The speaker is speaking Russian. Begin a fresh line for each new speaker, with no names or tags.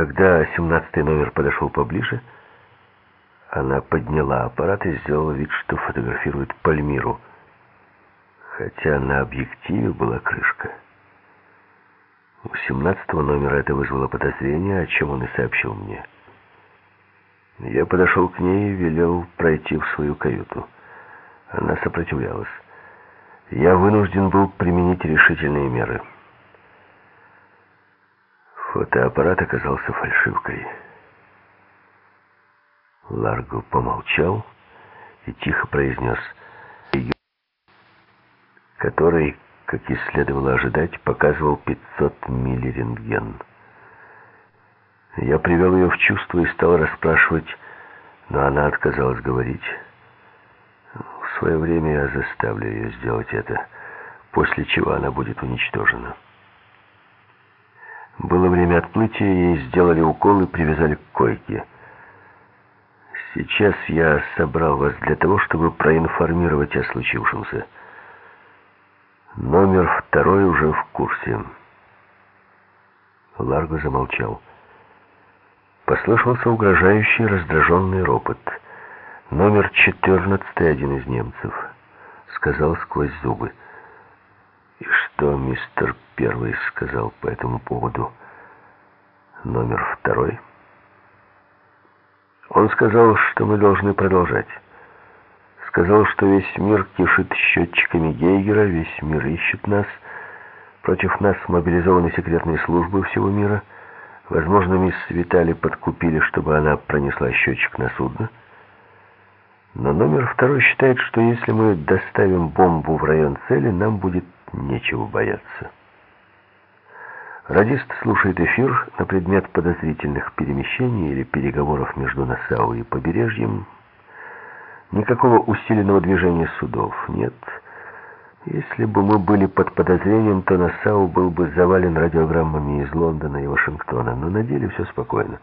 Когда семнадцатый номер подошел поближе, она подняла аппарат и сделала вид, что фотографирует Пальмиру, хотя на объективе была крышка. У семнадцатого номера это вызвало подозрение, о чем он и сообщил мне. Я подошел к ней и велел пройти в свою каюту. Она сопротивлялась. Я вынужден был применить решительные меры. Фотоаппарат оказался фальшивкой. Ларго помолчал и тихо произнес, который, как и следовало ожидать, показывал 500 милли рентген. Я привел ее в чувство и стал расспрашивать, но она отказалась говорить. В свое время я заставлю ее сделать это, после чего она будет уничтожена. Было время отплытия, ей сделали укол и привязали к койке. Сейчас я собрал вас для того, чтобы проинформировать о случившемся. Номер второй уже в курсе. Ларго замолчал. Послышался угрожающий раздраженный ропот. Номер четырнадцатый, один из немцев, сказал сквозь зубы. Что мистер Первый сказал по этому поводу? Номер второй? Он сказал, что мы должны продолжать. Сказал, что весь мир кишит счетчиками Гейгера, весь мир ищет нас. Против нас мобилизованы секретные службы всего мира. Возможно, мисс Витали подкупили, чтобы она пронесла счетчик на судно. Но номер второй считает, что если мы доставим бомбу в район цели, нам будет нечего бояться. Радист слушает эфир на предмет подозрительных перемещений или переговоров между Нассау и побережьем. Никакого усиленного движения судов нет. Если бы мы были под подозрением, то Нассау был бы завален радиограммами из Лондона и Вашингтона, но на деле все спокойно.